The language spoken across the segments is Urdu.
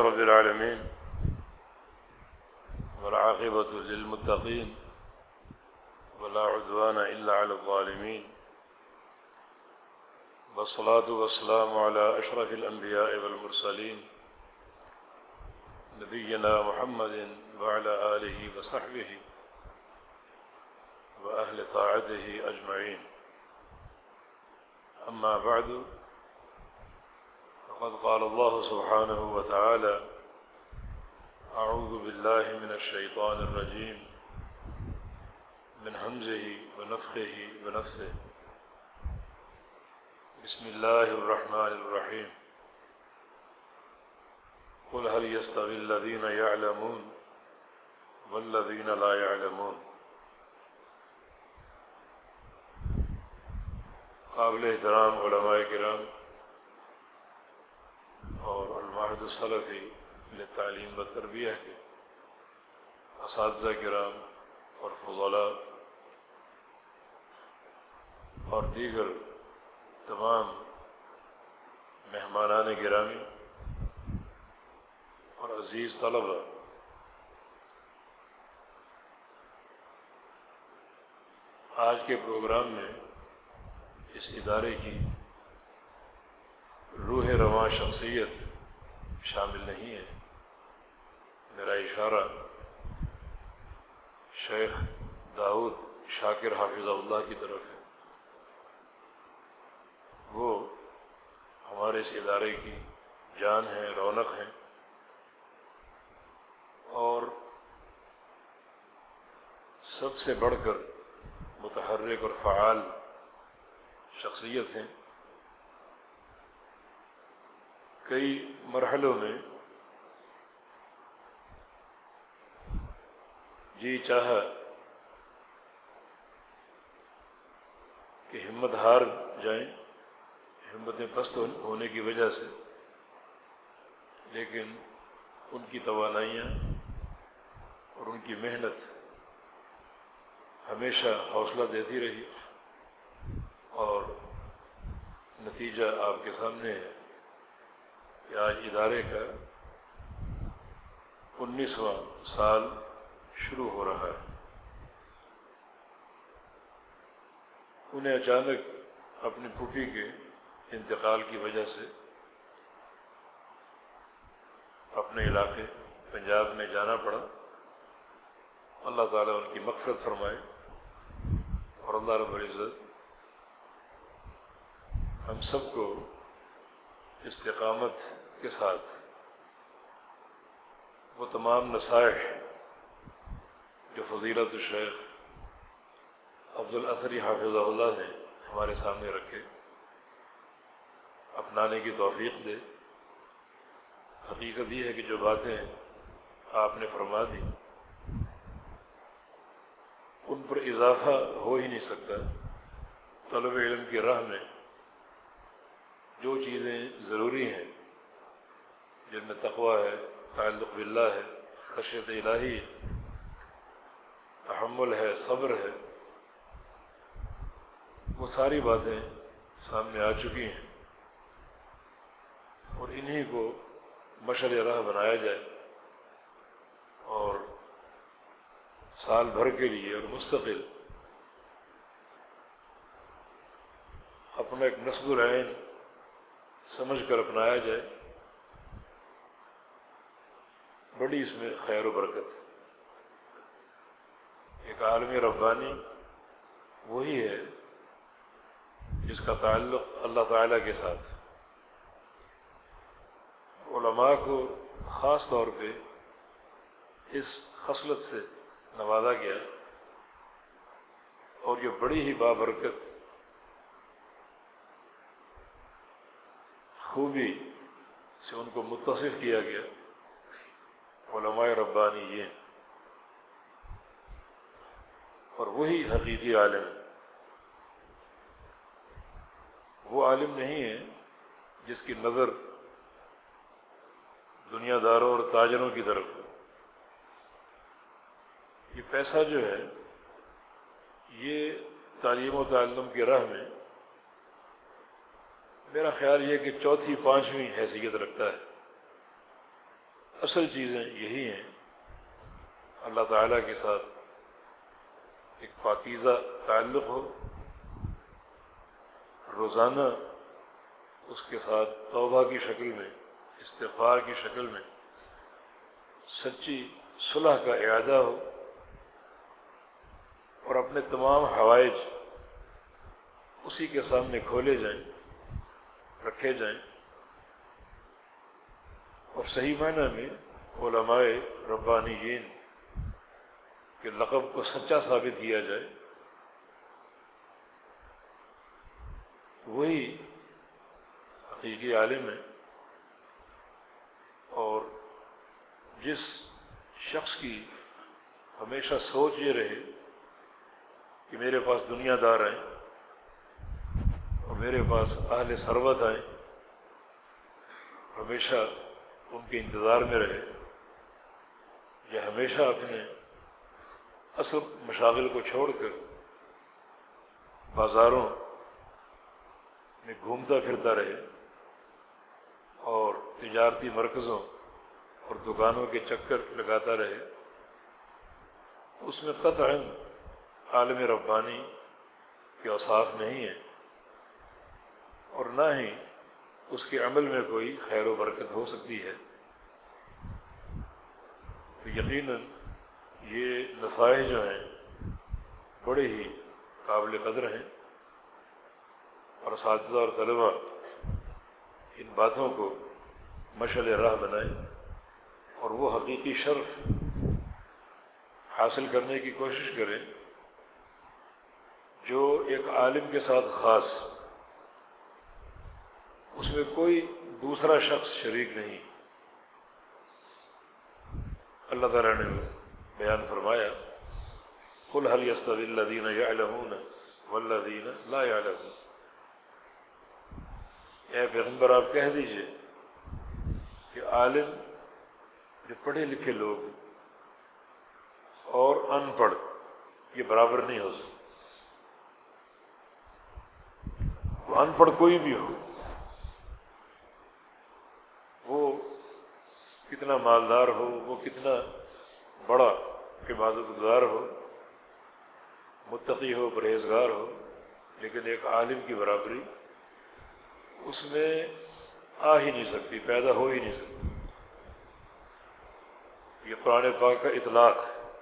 رب العالمين والعاقبة للمتقين ولا عدوان إلا على الظالمين والصلاة والسلام على أشرف الأنبياء والمرسلين نبينا محمد وعلى آله وصحبه وأهل طاعته أجمعين. أما بعد فقد قال الله سبحانه وتعالى أعوذ بالله من الشيطان الرجيم من همزه ونفخه ونفثه. بسم الله الرحمن الرحيم. قل هل يستوي الذين يعلمون والذين لا يعلمون؟ قابل احترام علماء کرام اور الماہد الصلفی تعلیم و تربیہ کے اساتذہ کرام اور فضلاء اور دیگر تمام مہمانان گرامی اور عزیز طلبہ، آج کے پروگرام میں اس ادارے کی رواں شخصیت شامل نہیں ہے۔ میرا اشارہ شیخ داؤد شاکر حافظ اللہ کی طرف ہے۔ وہ ہمارے اس ادارے کی جان ہے، رونق ہیں اور سب سے بڑھ کر متحرک اور فعال شخصیت ہیں۔ کئی مرحلوں میں جی چاہا کہ ہمت ہار جائیں، ہمتیں پست ہونے کی وجہ سے، لیکن ان کی توانائیاں اور ان کی محنت ہمیشہ حوصلہ دیتی رہی اور نتیجہ آپ کے سامنے ہے۔ کہ آج ادارے کا انیسواں سال شروع ہو رہا ہے۔ انہیں اچانک اپنی پھوپھی کے انتقال کی وجہ سے اپنے علاقے پنجاب میں جانا پڑا۔ اللہ تعالیٰ ان کی مغفرت فرمائے اور اللہ رب العزت ہم سب کو استقامت کے ساتھ۔ وہ تمام نصائح جو فضیلت الشیخ عبد حافظ اللہ نے ہمارے سامنے رکھے، اپنانے کی توفیق دے۔ حقیقت یہ ہے کہ جو باتیں آپ نے فرما دی، ان پر اضافہ ہو ہی نہیں سکتا۔ طلب علم کی راہ میں جو چیزیں ضروری ہیں، جن میں تقوی ہے، تعلق باللہ ہے، خشیت الہی ہے، تحمل ہے، صبر ہے، وہ ساری باتیں سامنے آ چکی ہیں۔ اور انہی کو مشل راہ بنایا جائے اور سال بھر کے لیے اور مستقل اپنا ایک نصب العین سمجھ کر اپنایا جائے، بڑی اس میں خیر و برکت۔ ایک عالمی ربانی وہی ہے جس کا تعلق اللہ تعالیٰ کے ساتھ۔ علماء کو خاص طور پہ اس خصلت سے نوازا گیا اور یہ بڑی ہی بابرکت خوبی سے ان کو متصف کیا گیا۔ علماء ربانی یہ۔ اور وہی حقیقی عالم۔ وہ عالم نہیں ہے جس کی نظر دنیا داروں اور تاجروں کی طرف یہ پیسہ جو ہے، یہ تعلیم و تعلم کی راہ میں میرا خیال یہ کہ چوتھی پانچویں حیثیت رکھتا ہے۔ اصل چیزیں یہی ہیں۔ اللہ تعالیٰ کے ساتھ ایک پاکیزہ تعلق ہو، روزانہ اس کے ساتھ توبہ کی شکل میں، استغفار کی شکل میں سچی صلح کا اعادہ ہو اور اپنے تمام حوائج اسی کے سامنے کھولے جائیں۔ رکھے جائیں۔ اور صحیح معنی میں علماء ربانیین کے لقب کو سچا ثابت کیا جائے، تو وہی حقیقی عالم ہے۔ اور جس شخص کی ہمیشہ سوچ یہ رہے کہ میرے پاس دنیا دار آئیں میرے پاس اہل ثروت آئیں، ہمیشہ ان کے انتظار میں رہے یا ہمیشہ اپنے اصل مشاغل کو چھوڑ کر بازاروں میں گھومتا پھرتا رہے اور تجارتی مرکزوں اور دکانوں کے چکر لگاتا رہے، تو اس میں قطع عالم ربانی کے اوصاف نہیں ہے۔ اور نہ ہی اس کے عمل میں کوئی خیر و برکت ہو سکتی ہے۔ تو یقیناً یہ نسائح جو ہیں، بڑے ہی قابل قدر ہیں۔ اور اساتذہ اور طلباء ان باتوں کو مشعل راہ بنائیں اور وہ حقیقی شرف حاصل کرنے کی کوشش کریں جو ایک عالم کے ساتھ خاص اس میں کوئی دوسرا شخص شریک نہیں۔ اللہ تعالیٰ نے بیان فرمایا کل حل یستد اللہ دین یا دین لا یعلمون اے پیغمبر، آپ کہہ دیجیے کہ عالم، جو پڑھے لکھے لوگ اور ان پڑھ، یہ برابر نہیں ہو سکتے ان پڑھ کوئی بھی ہو۔ وہ کتنا مالدار ہو، وہ کتنا بڑا عبادت گزار ہو، متقی ہو، پرہیزگار ہو، لیکن ایک عالم کی برابری اس میں آ ہی نہیں سکتی، پیدا ہو ہی نہیں سکتی۔ یہ قرآن پاک کا اطلاق ہے۔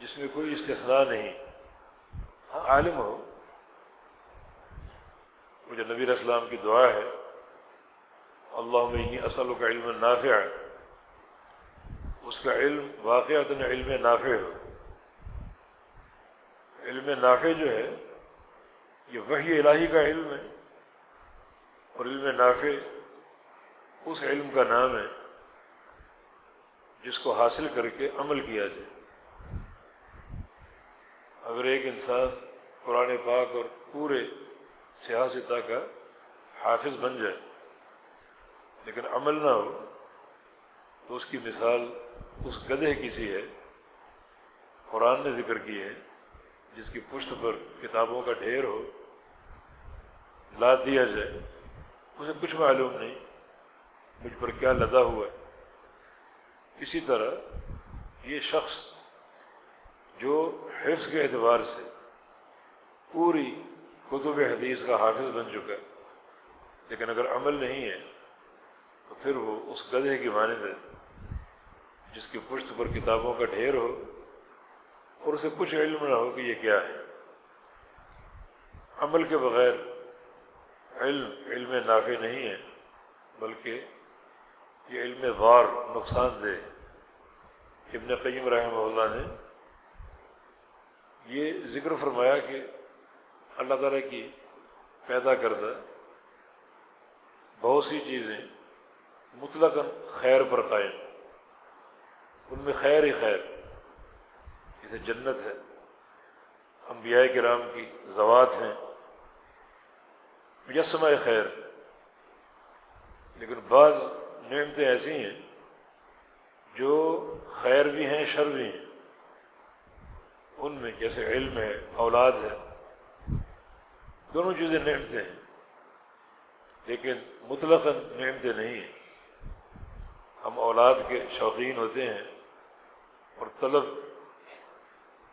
جس میں کوئی استثناء نہیں۔ ہاں عالم ہو۔ وہ جو نبی اسلام کی دعا ہے اللہ انی اصل کا علم نافع ہے۔ اس کا علم واقعات علم نافع ہو علم نافع جو ہے، یہ وہی الہی کا علم ہے اور علم نافع اس علم کا نام ہے جس کو حاصل کر کے عمل کیا جائے۔ اگر ایک انسان قرآن پاک اور پورے سیاستہ کا حافظ بن جائے لیکن عمل نہ ہو تو اس کی مثال اس گدھے کی سی ہے، قرآن نے ذکر کی ہے، جس کی پشت پر کتابوں کا ڈھیر ہو لاد دیا جائے، اسے کچھ معلوم نہیں، مجھ پر کیا لدا ہوا ہے۔ اسی طرح یہ شخص جو حفظ کے اعتبار سے پوری کتب حدیث کا حافظ بن چکا ہے، لیکن اگر عمل نہیں ہے تو پھر وہ اس گدھے کی مانند ہے جس کی پشت پر کتابوں کا ڈھیر ہو اور اسے کچھ علم نہ ہو کہ یہ کیا ہے۔ عمل کے بغیر علم علم نافع نہیں ہے، بلکہ یہ علم غار نقصان دہ ابن قیم رحمہ اللہ نے یہ ذکر فرمایا کہ اللہ تعالیٰ کی پیدا کردہ بہت سی چیزیں مطلق خیر پر قائم۔ ان میں خیر ہی خیر۔ جیسے جنت ہے، انبیاء کرام کی زوات ہیں مجسمہ خیر۔ لیکن بعض نعمتیں ایسی ہیں جو خیر بھی ہیں، شر بھی ہیں۔ ان میں جیسے علم ہے، اولاد ہے، دونوں چیزیں نعمتیں ہیں، لیکن مطلق نعمتیں نہیں ہیں۔ ہم اولاد کے شوقین ہوتے ہیں اور طلب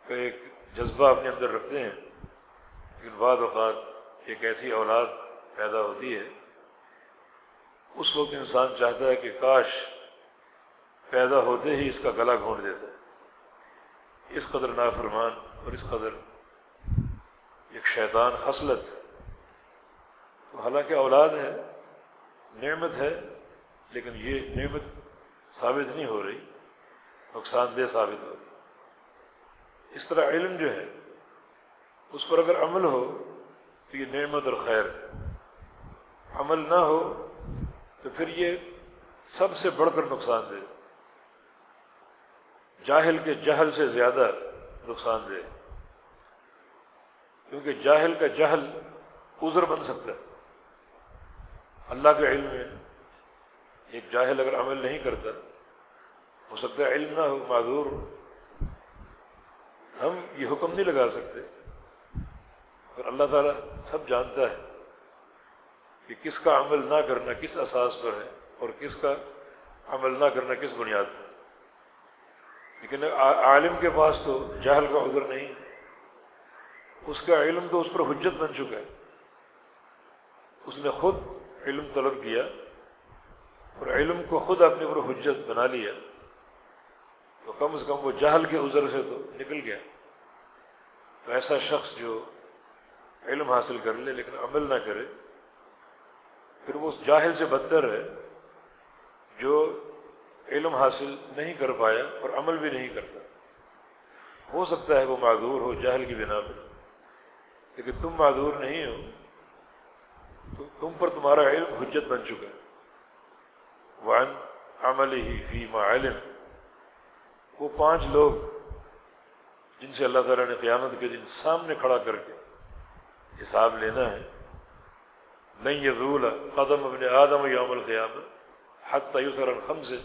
کا ایک جذبہ اپنے اندر رکھتے ہیں، لیکن بعض اوقات ایک ایسی اولاد پیدا ہوتی ہے۔ اس وقت انسان چاہتا ہے کہ کاش پیدا ہوتے ہی اس کا گلا گھونٹ دیتا۔ ہے اس قدر نافرمان اور اس قدر ایک شیطان خصلت۔ تو حالانکہ اولاد ہے، نعمت ہے، لیکن یہ نعمت ثابت نہیں ہو رہی، نقصان دہ ثابت ہو رہی۔ اس طرح علم جو ہے، اس پر اگر عمل ہو تو یہ نعمت اور خیر عمل نہ ہو تو پھر یہ سب سے بڑھ کر نقصان دے جاہل کے جہل سے زیادہ نقصان دے کیونکہ جاہل کا جہل عذر بن سکتا ہے۔ اللہ کے علم میں ایک جاہل اگر عمل نہیں کرتا، ہو سکتا ہے علم نہ ہو، معذور ہم یہ حکم نہیں لگا سکتے۔ اور اللہ تعالیٰ سب جانتا ہے کہ کس کا عمل نہ کرنا کس اساس پر ہے اور کس کا عمل نہ کرنا کس بنیاد پر۔ لیکن عالم کے پاس تو جہل کا عذر نہیں، اس کا علم تو اس پر حجت بن چکا ہے۔ اس نے خود علم طلب کیا۔ اور علم کو خود اپنے اوپر حجت بنا لیا تو کم از کم وہ جہل کے عذر سے تو نکل گیا۔ تو ایسا شخص جو علم حاصل کر لے لیکن عمل نہ کرے، پھر وہ اس جاہل سے بدتر ہے جو علم حاصل نہیں کر پایا اور عمل بھی نہیں کرتا۔ ہو سکتا ہے وہ معذور ہو جہل کی بنا پر، لیکن تم معذور نہیں ہو، تو تم پر تمہارا علم حجت بن چکا ہے۔ وان عمل ہی علم. وہ پانچ لوگ جن سے اللہ تعالیٰ نے قیامت کے دن سامنے کھڑا کر کے حساب لینا ہے نہیں یہ قدم ابن آدم یوم القیامت حد تیسر الخم سے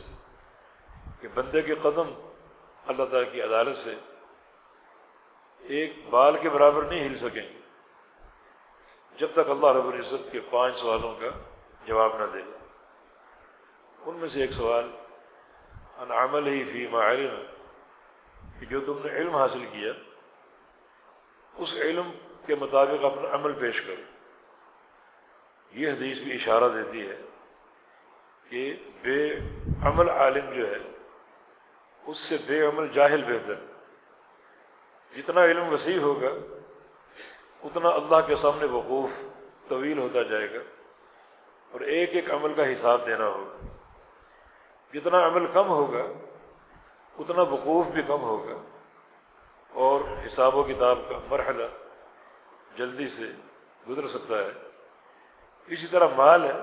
کہ بندے کے قدم اللہ تعالیٰ کی عدالت سے ایک بال کے برابر نہیں ہل سکیں گے۔ جب تک اللہ رب العزت کے پانچ سوالوں کا جواب نہ دے۔ ان میں سے ایک سوال ان عمل ہی فی علم، کہ جو تم نے علم حاصل کیا، اس علم کے مطابق اپنا عمل پیش کرو۔ یہ حدیث بھی اشارہ دیتی ہے کہ بے عمل عالم جو ہے، اس سے بے عمل جاہل بہتر۔ جتنا علم وسیع ہوگا، اتنا اللہ کے سامنے وقوف طویل ہوتا جائے گا، اور ایک ایک عمل کا حساب دینا ہوگا۔ جتنا عمل کم ہوگا، اتنا وقوف بھی کم ہوگا۔ اور حساب و کتاب کا مرحلہ جلدی سے گزر سکتا ہے۔ اسی طرح مال ہے۔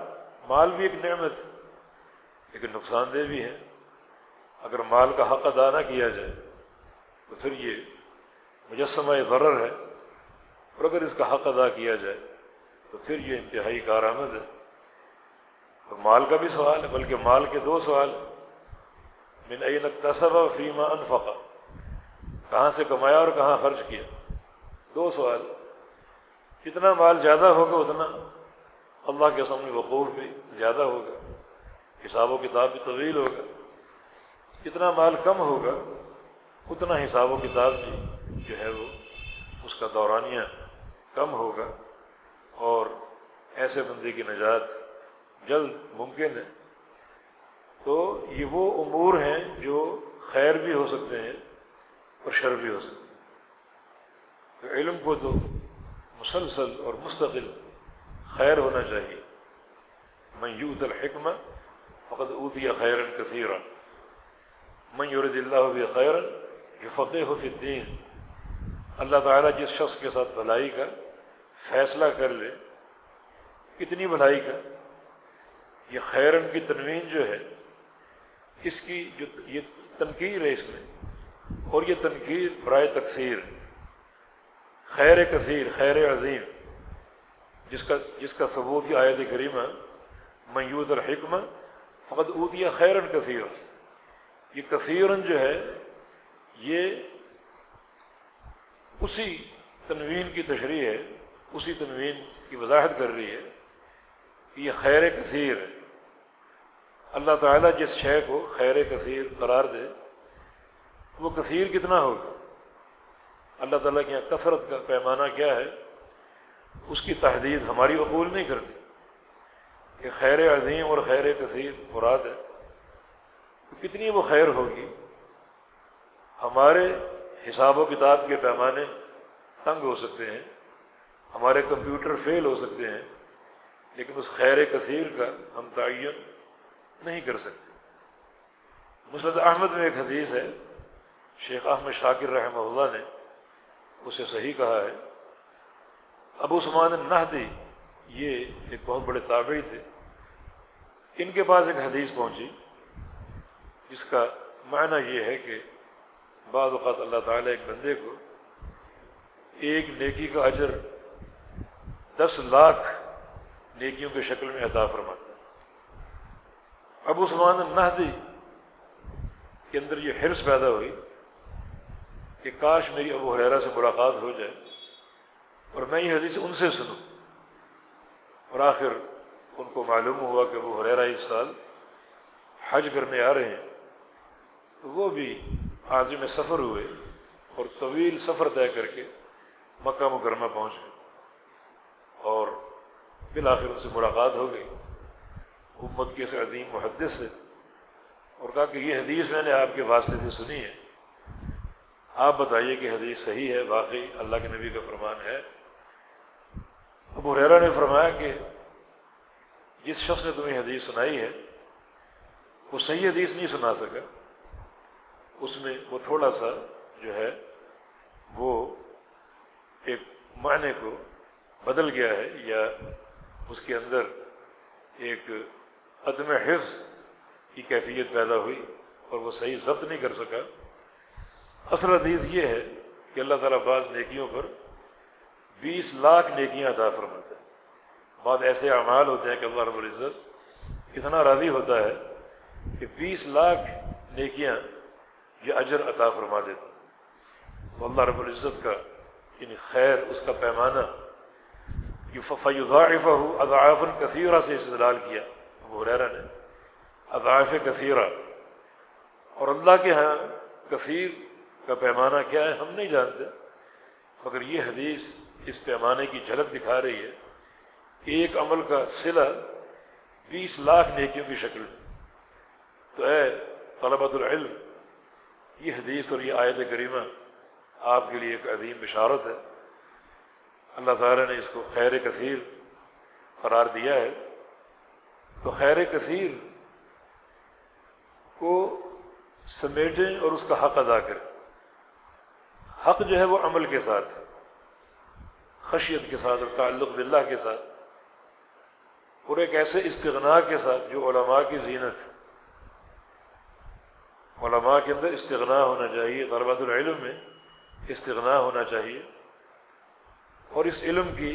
مال بھی ایک نعمت لیکن نقصان دہ بھی ہے۔ اگر مال کا حق ادا نہ کیا جائے، تو پھر یہ مجسمہ غرر ہے۔ اور اگر اس کا حق ادا کیا جائے، تو پھر یہ انتہائی کارآمد ہے۔ تو مال کا بھی سوال ہے، بلکہ مال کے دو سوال ہیں۔ من این تصب فیمہ انفقا کہاں سے کمایا اور کہاں خرچ کیا؟ دو سوال۔ جتنا مال زیادہ ہوگا اتنا اللہ کے سامنے وقوف بھی زیادہ ہوگا، حساب و کتاب بھی طویل ہوگا۔ جتنا مال کم ہوگا، اتنا حساب و کتاب بھی جو ہے وہ اس کا دورانیہ کم ہوگا۔ اور ایسے بندے کی نجات جلد ممکن ہے۔ تو یہ وہ امور ہیں جو خیر بھی ہو سکتے ہیں اور شر بھی ہو سکتے ہیں۔ تو علم کو تو مسلسل اور مستقل خیر ہونا چاہیے۔ میں یوت الحکمہ فقط اوتیا خیرن کثیرا۔ میں یورد اللہ خیرن یہ فقح فی الدین۔ اللہ تعالیٰ جس شخص کے ساتھ بھلائی کا فیصلہ کر لے کتنی بھلائی کا یہ خیرن کی تنوین جو ہے، اس کی جو یہ تنقید ہے اس میں، اور یہ تنقید برائے تقسیر خیر کثیر، خیر عظیم، جس کا جس کا ثبوت ہی آیت کریمہ میوت الحکمہ فقط اوتیا خیرن کثیر یہ کثیرن جو ہے، یہ اسی تنوین کی تشریح ہے، اسی تنوین کی وضاحت کر رہی ہے کہ یہ خیر کثیر ہے۔ اللہ تعالیٰ جس شے کو خیر کثیر قرار دے تو وہ کثیر کتنا ہوگا؟ اللہ تعالیٰ کے یہاں کثرت کا پیمانہ کیا ہے؟ اس کی تحدید ہماری عقول نہیں کرتی کہ خیر عظیم اور خیر کثیر مراد ہے۔ تو کتنی وہ خیر ہوگی؟ ہمارے حساب و کتاب کے پیمانے تنگ ہو سکتے ہیں، ہمارے کمپیوٹر فیل ہو سکتے ہیں، لیکن اس خیر کثیر کا ہم تعین نہیں کر سکتے مسرت احمد میں ایک حدیث ہے، شیخ احمد شاکر رحمہ اللہ نے اسے صحیح کہا ہے۔ ابو عثمان النحدی یہ ایک بہت بڑے تابعی تھے۔ ان کے پاس ایک حدیث پہنچی، جس کا معنی یہ ہے کہ بعض اوقات اللہ تعالیٰ ایک بندے کو ایک نیکی کا اجر دس لاکھ نیکیوں کی شکل میں عطا فرماتا ہے۔ ابو عثمان النحدی کے اندر یہ حرص پیدا ہوئی کہ کاش میری ابو حریرا سے ملاقات ہو جائے اور میں یہ حدیث ان سے سنوں اور آخر ان کو معلوم ہوا کہ ابو حریرا اس سال حج کرنے آ رہے ہیں، تو وہ بھی عازم میں سفر ہوئے اور طویل سفر طے کر کے مکہ مکرمہ پہنچ گئے اور بالآخر ان سے ملاقات ہو گئی۔ امت کے عدیم محدث سے اور کہا کہ یہ حدیث میں نے آپ کے واسطے سے سنی ہے۔ آپ بتائیے کہ حدیث صحیح ہے، واقعی اللہ کے نبی کا فرمان ہے۔ ابو ریرا نے فرمایا کہ جس شخص نے تمہیں حدیث سنائی ہے، وہ صحیح حدیث نہیں سنا سکا۔ اس میں وہ تھوڑا سا جو ہے، وہ ایک معنی کو بدل گیا ہے یا اس کے اندر ایک عدم حفظ کی کیفیت پیدا ہوئی اور وہ صحیح ضبط نہیں کر سکا۔ اصل حدیث یہ ہے کہ اللہ تعالیٰ بعض نیکیوں پر بیس لاکھ نیکیاں عطا فرماتے ہیں بعض ایسے اعمال ہوتے ہیں کہ اللہ رب العزت اتنا راضی ہوتا ہے کہ بیس لاکھ نیکیاں یہ اجر عطا فرما دیتا تو اللہ رب العزت کا یعنی خیر، اس کا پیمانہ یہ فیضاعفہ کثیرہ سے استدلال کیا۔ ابو حریرہ نے، اضعاف کثیرہ۔ اور اللہ کے ہاں کثیر کا پیمانہ کیا ہے ہم نہیں جانتے، مگر یہ حدیث اس پیمانے کی جھلک دکھا رہی ہے۔ ایک عمل کا صلہ بیس لاکھ نیکیوں کی شکل میں۔ تو اے طلبۃ العلم، یہ حدیث اور یہ آیت کریمہ آپ کے لیے ایک عظیم بشارت ہے۔ اللہ تعالیٰ نے اس کو خیر کثیر قرار دیا ہے۔ تو خیر کثیر کو سمیٹیں اور اس کا حق ادا کریں۔ حق جو ہے وہ عمل کے ساتھ، خشیت کے ساتھ اور تعلق باللہ کے ساتھ اور ایک ایسے استغنا کے ساتھ جو علماء کی زینت، علماء کے اندر استغنا ہونا چاہیے طلبات العلم میں استغنا ہونا چاہیے اور اس علم کی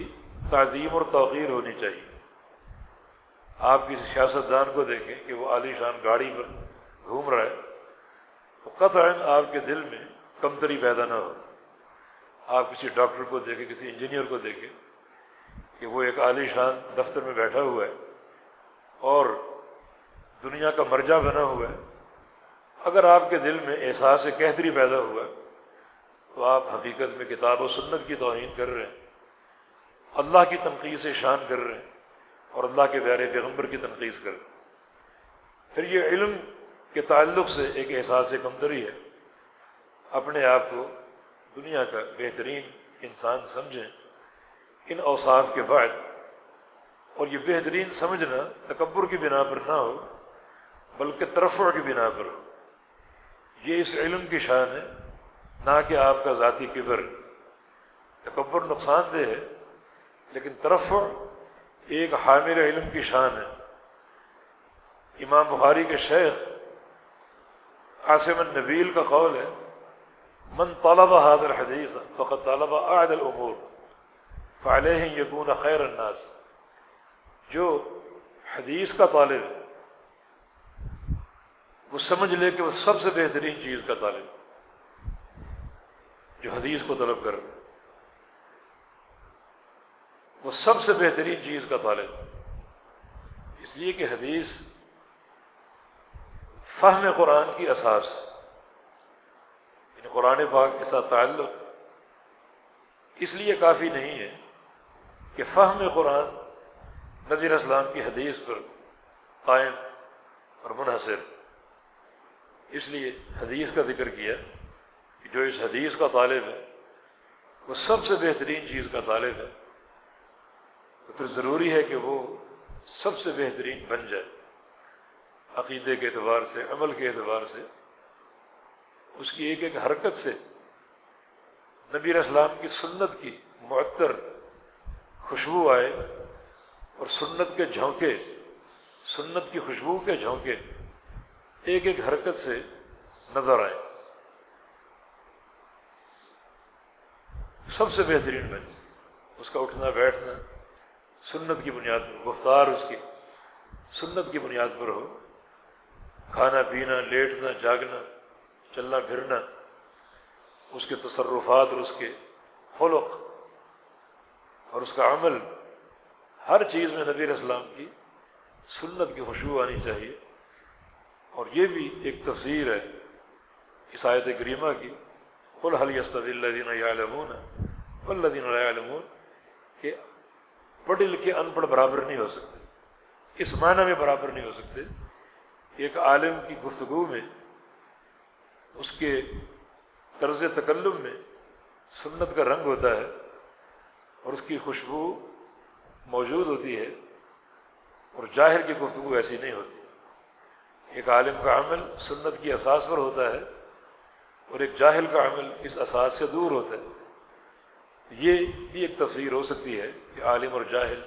تعظیم اور توقیر ہونی چاہیے۔ آپ کسی سیاست دان کو دیکھیں کہ وہ عالی شان گاڑی پر گھوم رہا ہے، تو قطع آپ کے دل میں کمتری پیدا نہ ہو۔ آپ کسی ڈاکٹر کو دیکھیں، کسی انجینئر کو دیکھیں کہ وہ ایک عالی شان دفتر میں بیٹھا ہوا ہے اور دنیا کا مرجع بنا ہوا ہے۔ اگر آپ کے دل میں احساس کہتری پیدا ہوا، تو آپ حقیقت میں کتاب و سنت کی توہین کر رہے ہیں، اللہ کی تنقید سے شان کر رہے ہیں۔ اور اللہ کے پیارے پیغمبر کی تنقید کر پھر یہ علم کے تعلق سے ایک احساس کمتری ہے۔ اپنے آپ کو دنیا کا بہترین انسان سمجھیں۔ ان اوصاف کے بعد اور یہ بہترین سمجھنا تکبر کی بنا پر نہ ہو، بلکہ ترفع کی بنا پر ہو۔ یہ اس علم کی شان ہے، نہ کہ آپ کا ذاتی کبر۔ تکبر نقصان دہ ہے، لیکن ترفع ایک حامل علم کی شان ہے۔ امام بخاری کے شیخ عاصم النبیل کا قول ہے، من طلب هذا الحدیث فقط طلب اعد الامور فعلیہ یکون خیر الناس. جو حدیث کا طالب ہے، وہ سمجھ لے کہ وہ سب سے بہترین چیز کا طالب جو حدیث کو طلب کر وہ سب سے بہترین چیز کا طالب اس لیے کہ حدیث فہم قرآن کی اساس یعنی قرآن پاک کے ساتھ تعلق اس لیے کافی نہیں ہے کہ فہم قرآن نبی اسلام کی حدیث پر قائم اور منحصر اس لیے حدیث کا ذکر کیا کہ جو اس حدیث کا طالب ہے، وہ سب سے بہترین چیز کا طالب ہے۔ تو پھر ضروری ہے کہ وہ سب سے بہترین بن جائے، عقیدے کے اعتبار سے، عمل کے اعتبار سے۔ اس کی ایک ایک حرکت سے نبی اسلام کی سنت کی معطر خوشبو آئے اور سنت کے جھونکے، سنت کی خوشبو کے جھونکے ایک ایک حرکت سے نظر آئے۔ سب سے بہترین بن اس کا اٹھنا، بیٹھنا سنت کی بنیاد پر، گفتار اس کی، سنت کی بنیاد پر ہو۔ کھانا پینا، لیٹنا، جاگنا، چلنا پھرنا، اس کے تصرفات اور اس کے خلق اور اس کا عمل، ہر چیز میں نبی اسلام کی سنت کی خوشبو آنی چاہیے۔ اور یہ بھی ایک تفسیر ہے عیسائیت کریمہ کی۔ خل حلی اللہ دین عالمون اللہ عالمون کہ پڑھے لکھے ان پڑھ برابر نہیں ہو سکتے۔ اس معنی میں برابر نہیں ہو سکتے۔ ایک عالم کی گفتگو میں، اس کے طرز تکلم میں سنت کا رنگ ہوتا ہے اور اس کی خوشبو موجود ہوتی ہے اور جاہر کی گفتگو ایسی نہیں ہوتی۔ ایک عالم کا عمل سنت کی اساس پر ہوتا ہے اور ایک جاہل کا عمل اس اساس سے دور ہوتا ہے۔ یہ بھی ایک تفسیر ہو سکتی ہے کہ عالم اور جاہل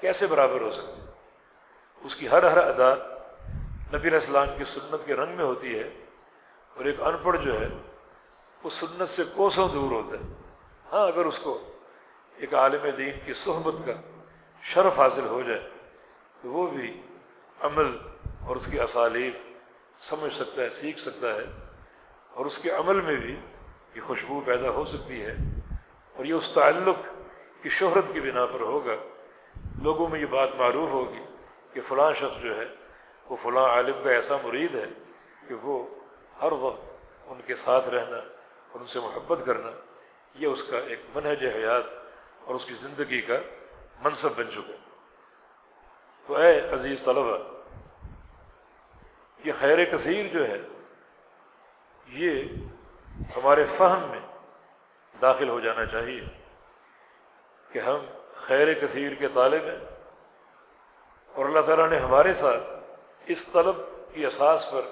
کیسے برابر ہو سکتے اس کی ہر ہر ادا نبی اسلام کی سنت کے رنگ میں ہوتی ہے اور ایک ان پڑھ جو ہے وہ سنت سے کوسوں دور ہوتا ہے۔ ہاں اگر اس کو ایک عالم دین کی صحبت کا شرف حاصل ہو جائے، تو وہ بھی عمل اور اس کی اسالیب سمجھ سکتا ہے، سیکھ سکتا ہے اور اس کے عمل میں بھی یہ خوشبو پیدا ہو سکتی ہے۔ اور یہ اس تعلق کی شہرت کی بنا پر ہوگا۔ لوگوں میں یہ بات معروف ہوگی کہ فلاں شخص جو ہے، وہ فلاں عالم کا ایسا مرید ہے کہ وہ ہر وقت ان کے ساتھ رہنا، اور ان سے محبت کرنا، یہ اس کا ایک منہج حیات اور اس کی زندگی کا منصب بن چکا تو اے عزیز طلبہ، یہ خیر کثیر جو ہے، یہ ہمارے فہم میں داخل ہو جانا چاہیے کہ ہم خیر کثیر کے طالب ہیں اور اللہ تعالیٰ نے ہمارے ساتھ اس طلب کی اساس پر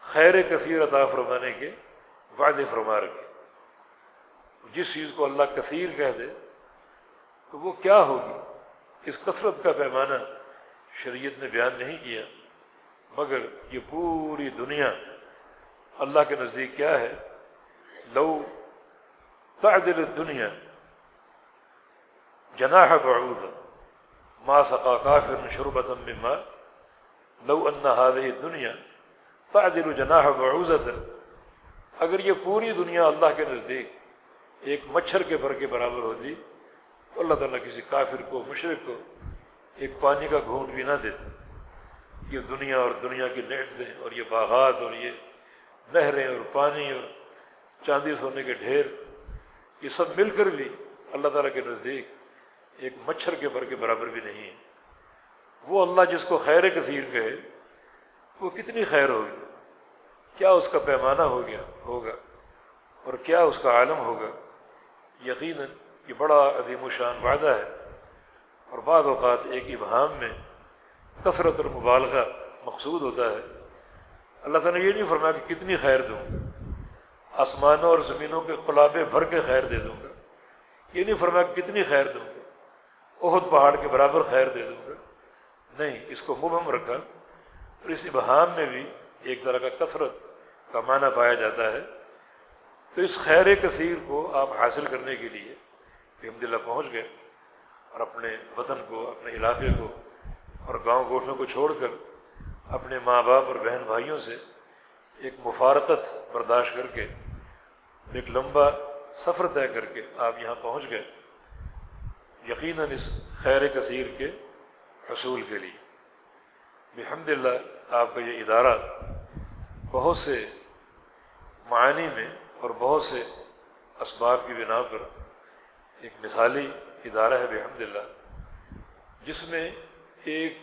خیر کثیر عطا فرمانے کے وعدے فرما رکھے جس چیز کو اللہ کثیر کہہ دے تو وہ کیا ہوگی؟ اس کثرت کا پیمانہ شریعت نے بیان نہیں کیا، مگر یہ پوری دنیا اللہ کے نزدیک کیا ہے؟ لو تعدل دنیا جناح بعوض. ما سقا کافر شربت مما لو ان هذه دنیا تعدل جناح بعوض اگر یہ پوری دنیا اللہ کے نزدیک ایک مچھر کے بھر کے برابر ہوتی، تو اللہ تعالیٰ کسی کافر کو مشرق کو ایک پانی کا گھونٹ بھی نہ دیتا یہ دنیا اور دنیا کی نعمتیں اور یہ باغات اور یہ نہریں اور پانی اور چاندی سونے کے ڈھیر یہ سب مل کر بھی اللہ تعالیٰ کے نزدیک ایک مچھر کے بھر کے برابر بھی نہیں ہے۔ وہ اللہ جس کو خیر کثیر کہے، وہ کتنی خیر ہوگی؟ کیا اس کا پیمانہ ہو گیا؟ ہوگا۔ اور کیا اس کا عالم ہوگا؟ یقیناً یہ بڑا عظیم و شان وعدہ ہے۔ اور بعض اوقات ایک ابہام میں کثرت اور مبالغہ مقصود ہوتا ہے۔ اللہ تعالیٰ نے یہ نہیں فرمایا کہ کتنی خیر دوں گا۔ آسمانوں اور زمینوں کے قلابے بھر کے خیر دے دوں گا۔ یہ نہیں فرمایا کتنی خیر دوں گا۔ عہد پہاڑ کے برابر خیر دے دوں گا۔ نہیں، اس کو مبہم رکھا۔ اور اس ابہام میں بھی ایک طرح کا کثرت کا معنی پایا جاتا ہے۔ تو اس خیر کثیر کو آپ حاصل کرنے کے لیے الحمد للہ پہنچ گئے اور اپنے وطن کو، اپنے علاقے کو اور گاؤں گوٹھوں کو چھوڑ کر اپنے ماں باپ اور بہن بھائیوں سے ایک مفارقت برداشت کر کے، ایک لمبا سفر طے کر کے آپ یہاں پہنچ گئے، یقیناً اس خیر کثیر کے حصول کے لیے۔ بحمد اللہ آپ کا یہ ادارہ بہت سے معنی میں اور بہت سے اسباب کی بنا پر ایک مثالی ادارہ ہے بحمد اللہ جس میں ایک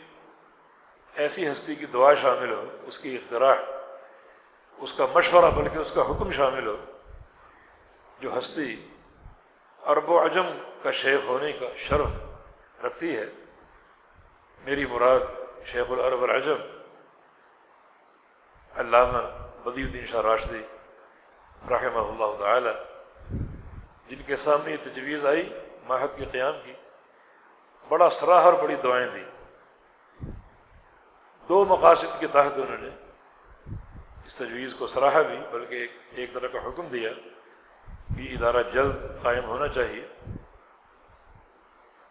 ایسی ہستی کی دعا شامل ہو، اس کی اختراع اس کا مشورہ بلکہ اس کا حکم شامل ہو، جو ہستی عرب و عجم کا شیخ ہونے کا شرف رکھتی ہے، میری مراد شیخ العرب العجم، علامہ بدی الدین شاہ راشدی رحمہ اللہ تعالی، جن کے سامنے یہ تجویز آئی ماہد کے قیام کی، بڑا سراہ اور بڑی دعائیں دی دو مقاصد کے تحت انہوں نے اس تجویز کو سراہا بھی، بلکہ ایک طرح کا حکم دیا کہ ادارہ جلد قائم ہونا چاہیے۔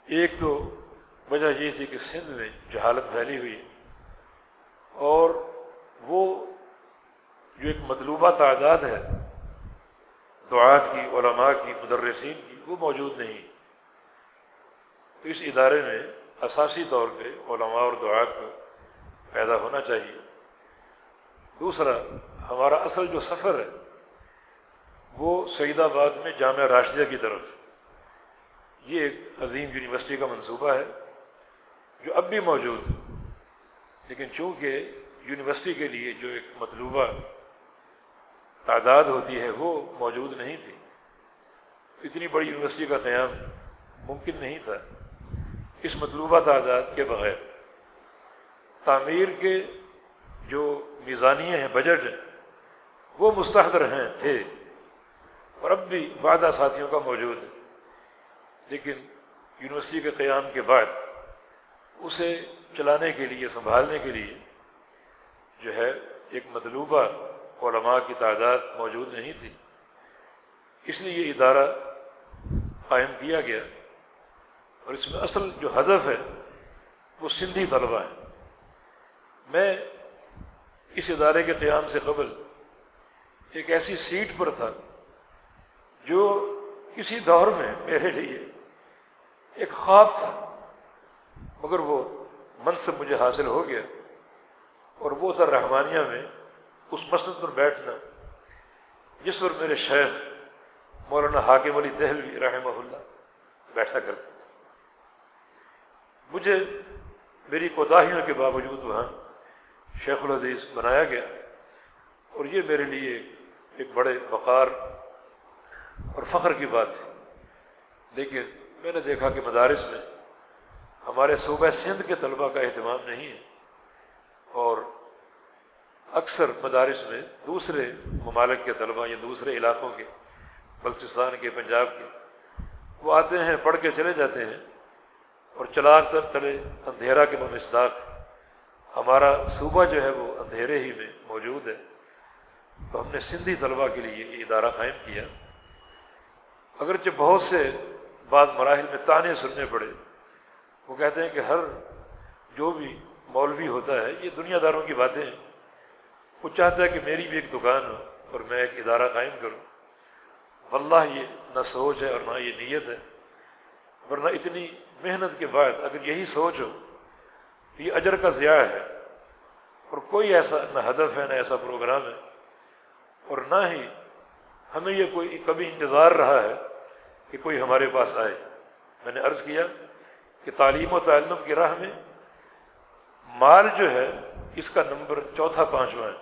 ایک تو وجہ یہ تھی کہ سندھ میں جہالت پھیلی ہوئی اور وہ جو ایک مطلوبہ تعداد ہے، دعات کی، علماء کی، مدرسین کی، وہ موجود نہیں۔ تو اس ادارے میں اساسی طور پہ علماء اور دعات کو پیدا ہونا چاہیے۔ دوسرا، ہمارا اصل جو سفر ہے، وہ سعید آباد میں جامعہ راشدیہ کی طرف۔ یہ ایک عظیم یونیورسٹی کا منصوبہ ہے، جو اب بھی موجود لیکن چونکہ یونیورسٹی کے لیے جو ایک مطلوبہ تعداد ہوتی ہے، وہ موجود نہیں تھی اتنی بڑی یونیورسٹی کا قیام ممکن نہیں تھا۔ اس مطلوبہ تعداد کے بغیر تعمیر کے جو میزانیے ہیں، بجٹ ہیں، وہ مستحدر ہیں، تھے۔ اور اب بھی وعدہ ساتھیوں کا موجود ہے۔ لیکن یونیورسٹی کے قیام کے بعد اسے چلانے کے لیے، سنبھالنے کے لیے جو ہے ایک مطلوبہ علماء کی تعداد موجود نہیں تھی۔ اس لیے یہ ادارہ قائم کیا گیا۔ اور اس میں اصل جو ہدف ہے، وہ سندھی طلبہ ہے میں اس ادارے کے قیام سے قبل ایک ایسی سیٹ پر تھا جو کسی دور میں میرے لیے ایک خواب تھا، مگر وہ منصب مجھے حاصل ہو گیا اور وہ تھا رحمانیہ میں اس مسجد پر بیٹھنا، جس پر میرے شیخ مولانا حاکم علی دہلوی رحمہ اللہ بیٹھا کرتے تھے۔ مجھے میری کوتاہیوں کے باوجود وہاں شیخ الحدیث بنایا گیا اور یہ میرے لیے ایک بڑے وقار اور فخر کی بات تھی لیکن میں نے دیکھا کہ مدارس میں ہمارے صوبہ سندھ کے طلبہ کا اہتمام نہیں ہے اور اکثر مدارس میں دوسرے ممالک کے طلبہ یا دوسرے علاقوں کے، بلتستان کے، پنجاب کے، وہ آتے ہیں، پڑھ کے چلے جاتے ہیں اور چلاک تر تلے اندھیرا کے بمصداق ہمارا صوبہ جو ہے وہ اندھیرے ہی میں موجود ہے۔ تو ہم نے سندھی طلبہ کے لیے یہ ادارہ قائم کیا۔ اگرچہ بہت سے بعض مراحل میں تانے سننے پڑے، وہ کہتے ہیں کہ ہر جو بھی مولوی ہوتا ہے، یہ دنیا داروں کی باتیں ہیں۔ وہ چاہتا ہے کہ میری بھی ایک دکان ہو اور میں ایک ادارہ قائم کروں۔ واللہ یہ نہ سوچ ہے اور نہ یہ نیت ہے، ورنہ اتنی محنت کے بعد اگر یہی سوچ ہو تو یہ اجر کا ضیاع ہے اور کوئی ایسا نہ ہدف ہے نہ ایسا پروگرام ہے اور نہ ہی ہمیں یہ کوئی کبھی انتظار رہا ہے کہ کوئی ہمارے پاس آئے۔ میں نے عرض کیا کہ تعلیم و تعلم کی راہ میں مال جو ہے اس کا نمبر چوتھا پانچواں ہے۔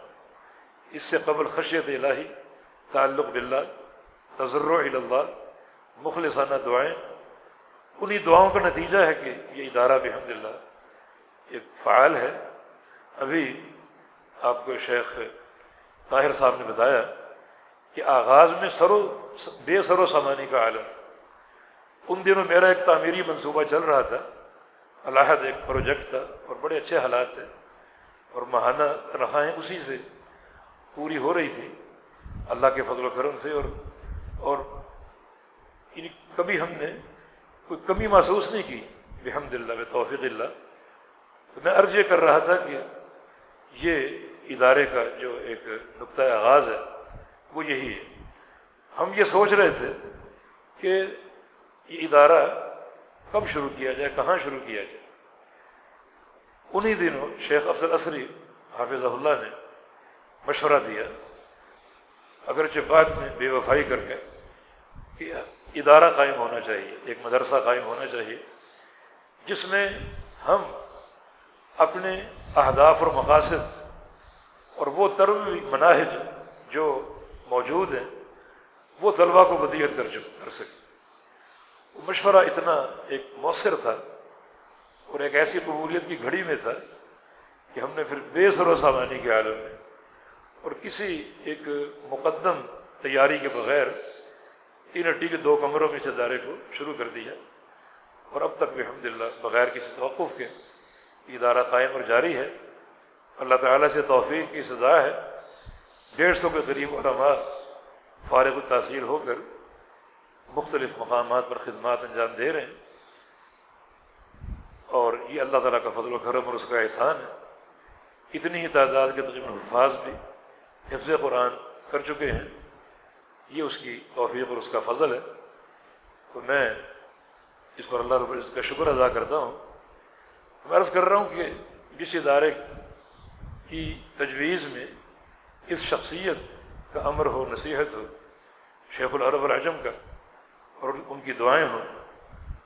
اس سے قبل خشیت الہی، تعلق باللہ تجر اللہ، مخلصانہ دعائیں۔ انہیں دعاؤں کا نتیجہ ہے کہ یہ ادارہ بھی الحمد للہ ایک فعال ہے۔ ابھی آپ کو شیخ طاہر صاحب نے بتایا کہ آغاز میں سرو، بے سر و سامانی کا عالم تھا۔ ان دنوں میرا ایک تعمیری منصوبہ چل رہا تھا۔ علاحد ایک پروجیکٹ تھا اور بڑے اچھے حالات تھے اور ماہانہ تنخواہیں اسی سے پوری ہو رہی تھی اللہ کے فضل و کرم سے اور اور کبھی ہم نے کوئی کمی محسوس نہیں کی۔ بحمد اللہ بے توفیق اللہ۔ تو میں عرض یہ کر رہا تھا کہ یہ ادارے کا جو ایک نقطۂ آغاز ہے، وہ یہی ہے۔ ہم یہ سوچ رہے تھے کہ یہ ادارہ کب شروع کیا جائے، کہاں شروع کیا جائے۔ انہی دنوں شیخ افضل عصری حافظ اللہ نے مشورہ دیا، اگرچہ بعد میں بے وفائی کر کے، کہ ادارہ قائم ہونا چاہیے، ایک مدرسہ قائم ہونا چاہیے، جس میں ہم اپنے اہداف اور مقاصد اور وہ تربی مناہج جو موجود ہیں، وہ طلبا کو بدیت کر کر سکے۔ مشورہ اتنا ایک مؤثر تھا اور ایک ایسی قبولیت کی گھڑی میں تھا کہ ہم نے پھر بے سر و سامانی کے عالم میں اور کسی ایک مقدم تیاری کے بغیر تین ہڈی کے دو کمروں میں اس ادارے کو شروع کر دیا اور اب تک بھی الحمد بغیر کسی توقف کے ادارہ قائم اور جاری ہے۔ اللہ تعالیٰ سے توفیق کی سزا ہے۔ ڈیڑھ سو کے قریب علماء فارغ التاثیر ہو کر مختلف مقامات پر خدمات انجام دے رہے ہیں۔ اور یہ اللہ تعالیٰ کا فضل و کرم اور اس کا احسان ہے۔ اتنی ہی تعداد کے تقریباً الفاظ بھی حفظ قرآن کر چکے ہیں۔ یہ اس کی توفیق اور اس کا فضل ہے۔ تو میں اس پر اللہ رب العزت کا شکر ادا کرتا ہوں۔ میں عرض کر رہا ہوں کہ جس ادارے کی تجویز میں اس شخصیت کا امر ہو، نصیحت ہو، شیخ العرب العجم کا، اور ان کی دعائیں ہوں،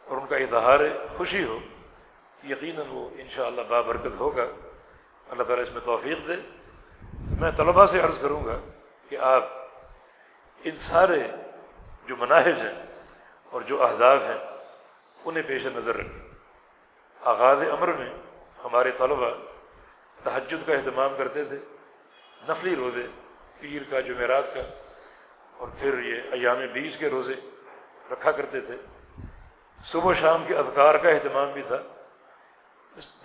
اور ان کا اظہار خوشی ہو، یقیناً وہ انشاءاللہ بابرکت ہوگا۔ اللہ تعالیٰ اس میں توفیق دے۔ تو میں طلباء سے عرض کروں گا کہ آپ ان سارے جو مناہج ہیں اور جو اہداف ہیں، انہیں پیش نظر رکھیں۔ آغاز امر میں ہمارے طلباء تحجد کا اہتمام کرتے تھے، نفلی روزے، پیر کا، جمعرات کا، اور پھر یہ ایام بیس کے روزے رکھا کرتے تھے۔ صبح و شام کے اذکار کا اہتمام بھی تھا۔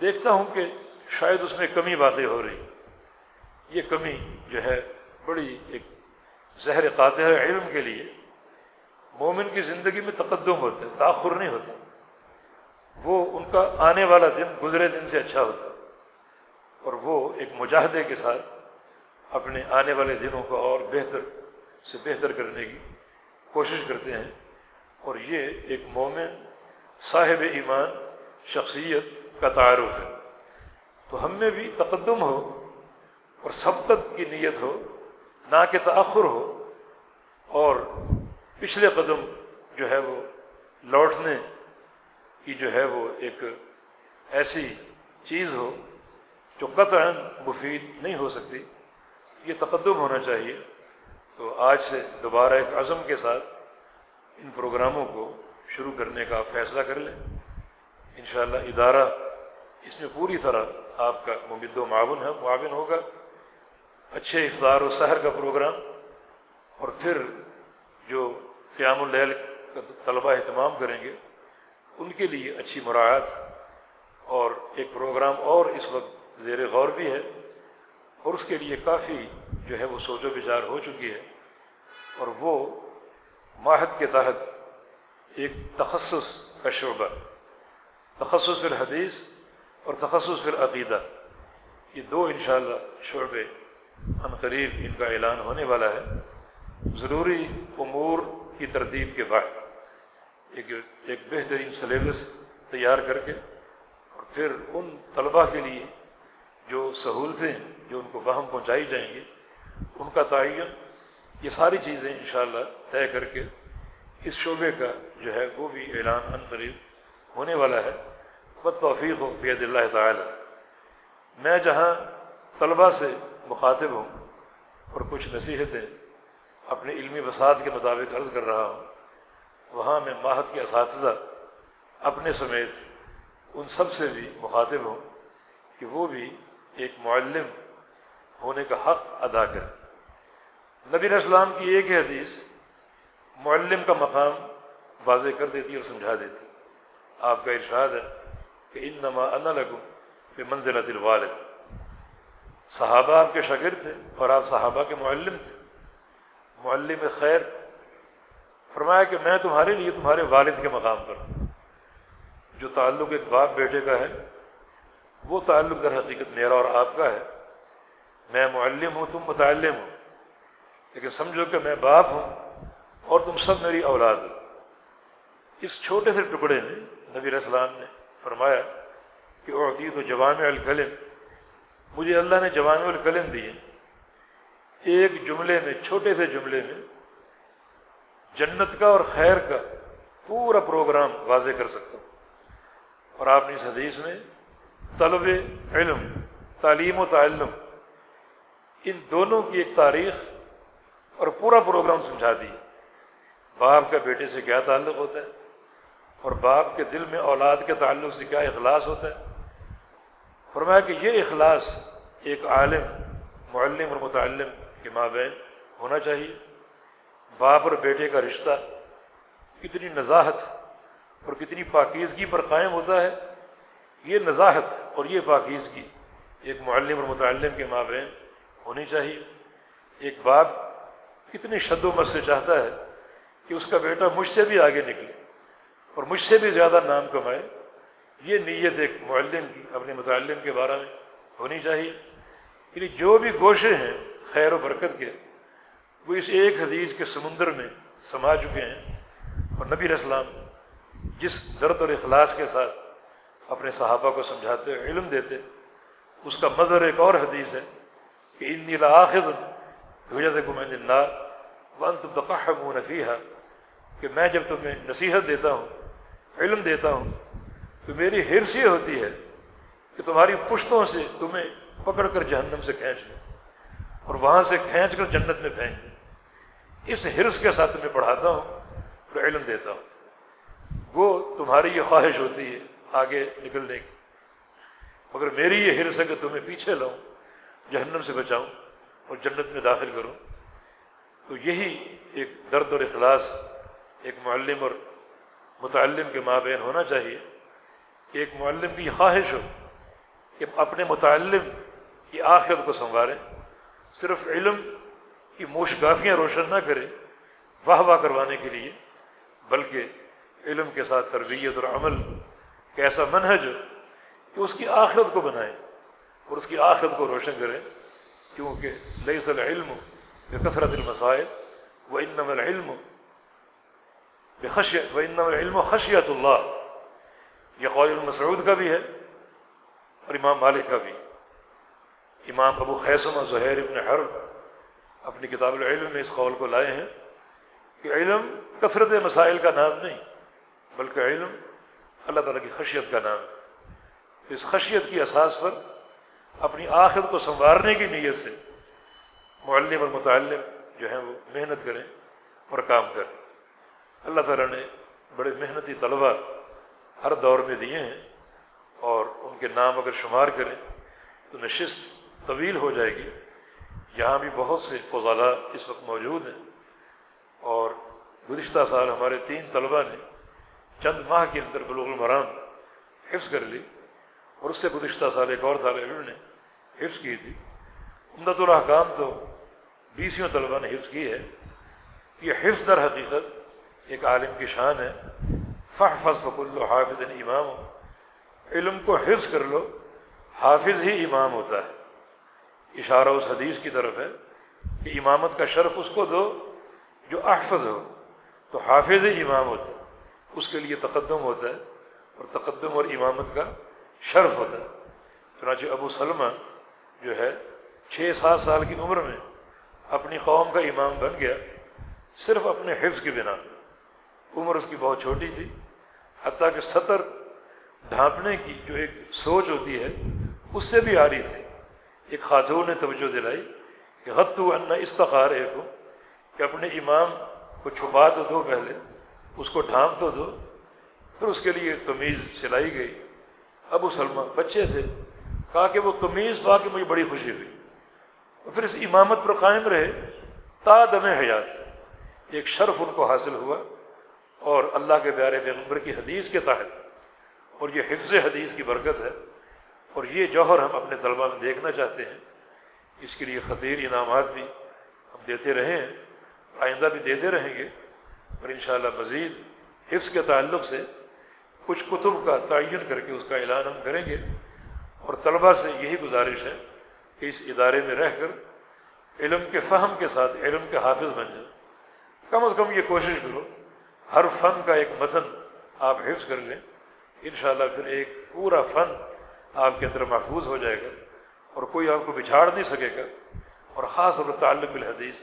دیکھتا ہوں کہ شاید اس میں کمی واقع ہو رہی۔ یہ کمی جو ہے بڑی ایک زہر قاطع علم کے لیے۔ مومن کی زندگی میں تقدم ہوتا ہے، تاخر نہیں ہوتا۔ وہ ان کا آنے والا دن گزرے دن سے اچھا ہوتا۔ اور وہ ایک مجاہدے کے ساتھ اپنے آنے والے دنوں کو اور بہتر سے بہتر کرنے کی کوشش کرتے ہیں۔ اور یہ ایک مومن صاحب ایمان، شخصیت کا تعارف ہے۔ تو ہم میں بھی تقدم ہو اور سبقت کی نیت ہو، نہ کہ تأخر ہو۔ اور پچھلے قدم جو ہے وہ لوٹنے کی جو ہے وہ ایک ایسی چیز ہو جو قطعا مفید نہیں ہو سکتی، یہ تقدم ہونا چاہیے۔ تو آج سے دوبارہ ایک عزم کے ساتھ ان پروگراموں کو شروع کرنے کا فیصلہ کر لیں۔ انشاءاللہ ادارہ اس میں پوری طرح آپ کا ممد و معاون ہے، معاون ہوگا۔ اچھے افطار و سحر کا پروگرام اور پھر جو قیام اللیل کا طلبہ اہتمام کریں گے ان کے لیے اچھی مراعات اور ایک پروگرام اور اس وقت زیر غور بھی ہے اور اس کے لیے کافی جو ہے وہ سوچ و بچار ہو چکی ہے اور وہ ماہد کے تحت ایک تخصص کا شعبہ، تخصص فی الحدیث اور تخصص فی العقیدہ، یہ دو انشاءاللہ شعبے ان قریب ان کا اعلان ہونے والا ہے۔ ضروری امور کی ترتیب کے بعد۔ ایک ایک بہترین سلیبس تیار کر کے اور پھر ان طلباء کے لیے جو سہولتیں جو ان کو باہم پہنچائی جائیں گی، ان کا تعین، یہ ساری چیزیں انشاءاللہ طے کر کے اس شعبے کا جو ہے وہ بھی اعلان ان قریب ہونے والا ہے۔ بد توفیق ہو بید اللہ تعالی۔ میں جہاں طلباء سے مخاطب ہوں اور کچھ نصیحتیں اپنے علمی وسعت کے مطابق عرض کر رہا ہوں وہاں میں ماہد کے اساتذہ اپنے سمیت ان سب سے بھی مخاطب ہوں کہ وہ بھی ایک معلم ہونے کا حق ادا کریں۔ نبی اسلام کی ایک حدیث معلم کا مقام واضح کر دیتی اور سمجھا دیتی۔ آپ کا ارشاد ہے کہ ان نما ان لگوں کہ منزل الوالد۔ صحابہ آپ کے شاگرد تھے اور آپ صحابہ کے معلم تھے۔ معلم خیر فرمایا کہ میں تمہارے لیے تمہارے والد کے مقام پر جو تعلق ایک باپ بیٹے کا ہے، وہ تعلق در حقیقت میرا اور آپ کا ہے۔ میں معلم ہوں، تم متعلم ہو۔ لیکن سمجھو کہ میں باپ ہوں اور تم سب میری اولاد ہو۔ اس چھوٹے سے ٹکڑے میں نبی السلام نے فرمایا کہ عورتی تو جوام الکلم۔ مجھے اللہ نے جوام الکلم دیے۔ ایک جملے میں، چھوٹے سے جملے میں جنت کا اور خیر کا پورا پروگرام واضح کر سکتا ہوں۔ اور آپ نے اس حدیث میں طلب علم، تعلیم و تعلم، ان دونوں کی ایک تاریخ اور پورا پروگرام سمجھا دی۔ باپ کا بیٹے سے کیا تعلق ہوتا ہے؟ اور باپ کے دل میں اولاد کے تعلق سے کیا اخلاص ہوتا ہے؟ فرمایا کہ یہ اخلاص ایک عالم، معلم اور متعلم کے مابین ہونا چاہیے۔ باپ اور بیٹے کا رشتہ کتنی نزاحت اور کتنی پاکیزگی پر قائم ہوتا ہے، یہ نزاحت اور یہ پاکیزگی ایک معلم اور متعلم کے مابین ہونی چاہیے۔ ایک باپ کتنی شد و مت سے چاہتا ہے کہ اس کا بیٹا مجھ سے بھی آگے نکلے اور مجھ سے بھی زیادہ نام کمائے۔ یہ نیت ایک معلم کی، اپنے متعلم کے بارے میں ہونی چاہیے۔ یعنی جو بھی گوشے ہیں خیر و برکت کے وہ اس ایک حدیث کے سمندر میں سما چکے ہیں اور نبی اسلام جس درد اور اخلاص کے ساتھ اپنے صحابہ کو سمجھاتے علم دیتے، اس کا مظہر ایک اور حدیث ہے کہ ان نیلا آخر حجت کو میں نار ون تم نفیحہ کہ میں جب تمہیں نصیحت دیتا ہوں، علم دیتا ہوں، تو میری حرص یہ ہوتی ہے کہ تمہاری پشتوں سے تمہیں پکڑ کر جہنم سے کھینچ لوں اور وہاں سے کھینچ کر جنت میں پھینک دوں۔ اس حرص کے ساتھ تمہیں پڑھاتا ہوں اور علم دیتا ہوں۔ وہ تمہاری یہ خواہش ہوتی ہے آگے نکلنے کی۔ مگر میری یہ حرص ہے کہ تمہیں پیچھے لاؤں، جہنم سے بچاؤں اور جنت میں داخل کروں۔ تو یہی ایک درد اور اخلاص، ایک معلم اور متعلم کے مابین ہونا چاہیے۔ کہ ایک معلم کی خواہش ہو کہ اپنے متعلم کی آخرت کو سنواریں۔ صرف علم کی موش گافیاں روشن نہ کرے واہ واہ کروانے کے لیے، بلکہ علم کے ساتھ تربیت اور عمل کا ایسا منحج کہ اس کی آخرت کو بنائیں اور اس کی آخرت کو روشن کریں، کیونکہ لئی صلی بے کثرت المسائل و انم العلم بے و انم العلم خشیت اللہ۔ یہ قول المسعود کا بھی ہے اور امام مالک کا بھی۔ امام ابو خیسمہ زہیر ابن حرب اپنی کتاب العلم میں اس قول کو لائے ہیں کہ علم کثرت مسائل کا نام نہیں، بلکہ علم اللہ تعالیٰ کی خشیت کا نام ہے۔ تو اس خشیت کی اساس پر اپنی آخر کو سنوارنے کی نیت سے معلم اور متعلم جو ہیں وہ محنت کریں اور کام کریں۔ اللہ تعالیٰ نے بڑے محنتی طلباء ہر دور میں دیے ہیں اور ان کے نام اگر شمار کریں تو نشست طویل ہو جائے گی۔ یہاں بھی بہت سے فضالہ اس وقت موجود ہیں۔ اور گزشتہ سال ہمارے تین طلباء نے چند ماہ کے اندر بلوغ المرام حفظ کر لی اور اس سے گزشتہ سال ایک اور طالب علم نے حفظ کی تھی۔ امداد الحکام تو بیسیوں طلباء نے حفظ کی ہے۔ یہ حفظ در حقیقت ایک عالم کی شان ہے۔ فحفظ فق اللہ حافظ امام ہو علم کو حفظ کر لو، حافظ ہی امام ہوتا ہے۔ اشارہ اس حدیث کی طرف ہے کہ امامت کا شرف اس کو دو جو احفظ ہو، تو حافظ ہی امام ہوتا ہے، اس کے لیے تقدم ہوتا ہے اور تقدم اور امامت کا شرف ہوتا ہے۔ چنانچہ ابو سلمہ جو ہے چھ سات سال کی عمر میں اپنی قوم کا امام بن گیا، صرف اپنے حفظ کی بنا عمر اس کی بہت چھوٹی تھی، حتیٰ کہ سطر ڈھانپنے کی جو ایک سوچ ہوتی ہے، اس سے بھی آ رہی تھی۔ ایک خاتون نے توجہ دلائی کہ غتو ان استخار ایک ہو کہ اپنے امام کو چھپا تو دو پہلے، اس کو ڈھانپ تو دو، پھر اس کے لیے قمیض سلائی گئی۔ ابو سلمہ بچے تھے، کہا کہ وہ قمیض پا کے مجھے بڑی خوشی ہوئی۔ اور پھر اس امامت پر قائم رہے، تا دم حیات۔ ایک شرف ان کو حاصل ہوا اور اللہ کے پیارے پیغمبر کی حدیث کے تحت، اور یہ حفظ حدیث کی برکت ہے۔ اور یہ جوہر ہم اپنے طلباء میں دیکھنا چاہتے ہیں۔ اس کے لیے خطیر انعامات بھی ہم دیتے رہے ہیں، آئندہ بھی دیتے رہیں گے۔ اور انشاءاللہ مزید حفظ کے تعلق سے کچھ کتب کا تعین کر کے اس کا اعلان ہم کریں گے۔ اور طلباء سے یہی گزارش ہے کہ اس ادارے میں رہ کر علم کے فہم کے ساتھ علم کے حافظ بن جائیں۔ کم از کم یہ کوشش کرو، ہر فن کا ایک متن آپ حفظ کر لیں۔ انشاءاللہ پھر ایک پورا فن آپ کے اندر محفوظ ہو جائے گا اور کوئی آپ کو بچھاڑ نہیں سکے گا۔ اور خاص طور تعلق بالحدیث۔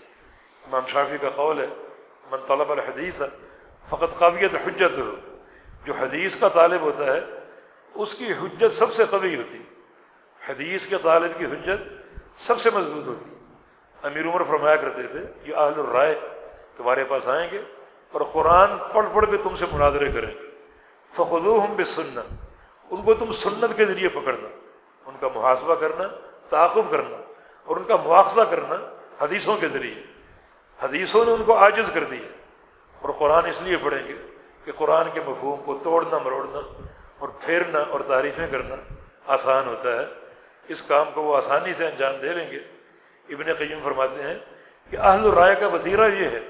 امام شافی کا قول ہے، من طلب الحدیث ہے فقط قابیت حجت ہو جو حدیث کا طالب ہوتا ہے، اس کی حجت سب سے قوی ہوتی۔ حدیث کے طالب کی حجت سب سے مضبوط ہوتی۔ امیر عمر فرمایا کرتے تھے، یہ اہل الرائے تمہارے پاس آئیں گے اور قرآن پڑھ پڑھ کے تم سے مناظرے کریں گے۔ فخو ہم بے ان کو تم سنت کے ذریعے پکڑنا، ان کا محاسبہ کرنا تعاقب کرنا، اور ان کا مواخذہ کرنا حدیثوں کے ذریعے۔ حدیثوں نے ان کو عاجز کر دیا اور قرآن اس لیے پڑھیں گے کہ قرآن کے مفہوم کو توڑنا، مروڑنا اور پھیرنا اور تعریفیں کرنا آسان ہوتا ہے۔ اس کام کو وہ آسانی سے انجام دے لیں گے۔ ابن قیم فرماتے ہیں کہ اہل الرائے کا وطیرہ یہ ہے،